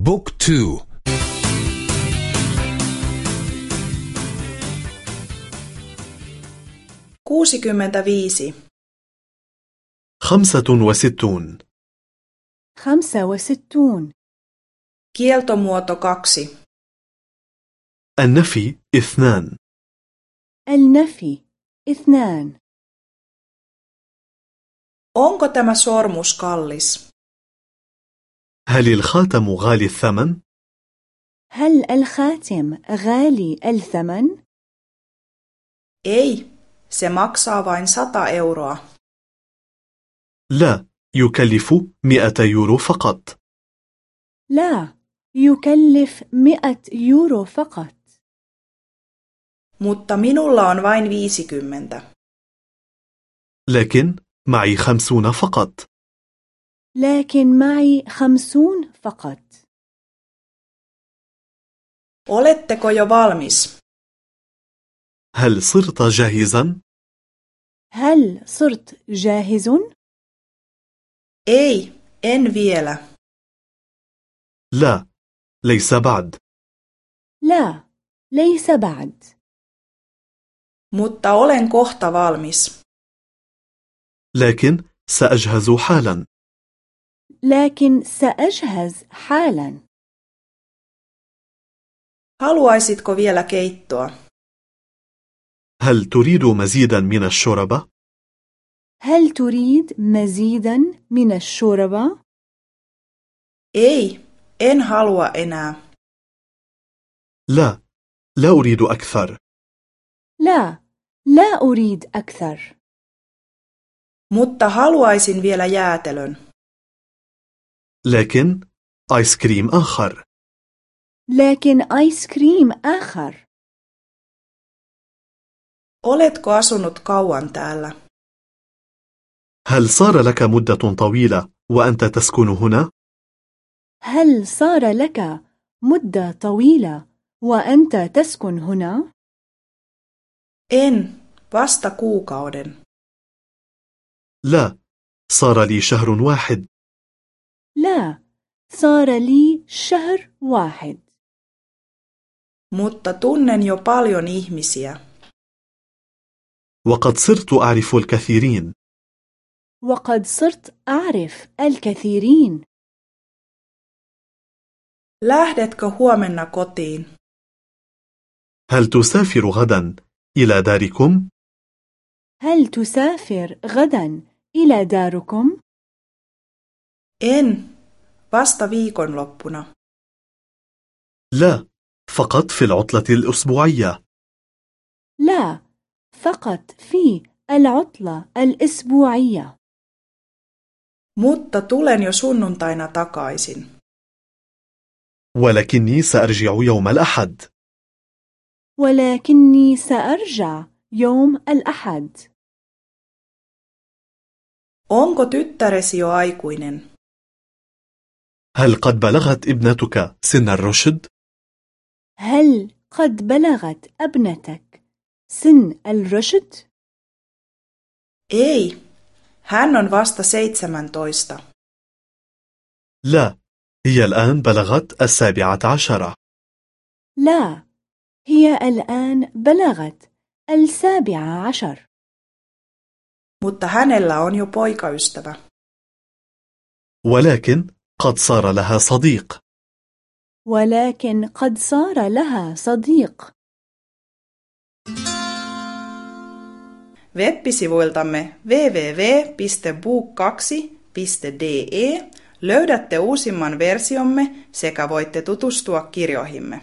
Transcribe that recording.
بوك تو kuusikymmentä viisi خمسة وستون خمسة وستون kieltomuoto kaksi النفي اثنان النفي اثنان onko tämä sormus kallis هل الخاتم غالي الثمن؟ هل الخاتم غالي الثمن؟ ei se maksaa vain sata euroa. لا يكلف مئة يورو فقط. لا يكلف مئة يورو فقط. Mutta minulla on vain viisikymmentä. لكن معي خمسون فقط. لكن معي خمسون فقط. Oletteko jo valmis? هل صرت جاهزا؟ هل صرت جاهز؟ ei en vielä. لا ليس بعد. لا ليس بعد. Mutta olen kohta valmis. لكن سأجهز حالا. لكن سأجهز حالا. Haluaisitko vielä keittoa? هل تريد مزيدا من الشوربة؟ هل تريد مزيدا من الشوربة؟ ei en halua enää. لا لا أريد أكثر. لا لا أريد أكثر. Mutta haluaisin vielä jäätelön. لكن آيس كريم آخر. لكن آيس كريم آخر. Oletko asunut kauan täällä? هل صار لك مدة طويلة وأنت تسكن هنا؟ هل صار لك مدة طويلة وأنت تسكن هنا؟ en vasta kuukauden. لا صار لي شهر واحد. لا صار لي شهر واحد. Mutta tunnen jo paljon ihmisiä. وقد صرت أعرف الكثيرين. وقد صرت أعرف الكثيرين. Lähdetkö huomenna kotiin? هل تسافر غدا إلى داركم؟ هل تسافر غدا إلى داركم؟ en vasta viikonloppuna. لا فقط في العطلة الأسبوعية. لا فقط في العطلة الأسبوعية. Mutta tulen jo sunnuntaina takaisin. ولكني سأرجع يوم الأحد. ولكني سأرجع يوم الأحد. Onko tyttäresi jo aikuinen? هل قد بلغت ابنتك سن الرشد؟ هل قد بلغت ابنتك سن الرشد؟ ei hän on vasta seitsemäntoista لا هي الآن بلغت السابعة عشرة لا هي الآن بلغت السابعة عشر mutta hänellä on jo poikaystävä ولكن قد صار لها صديق ولكن قد صار لها صديق Web-sivuiltamme www.book2.de löydätte uusimman versiomme sekä voitte tutustua kirjoihimme.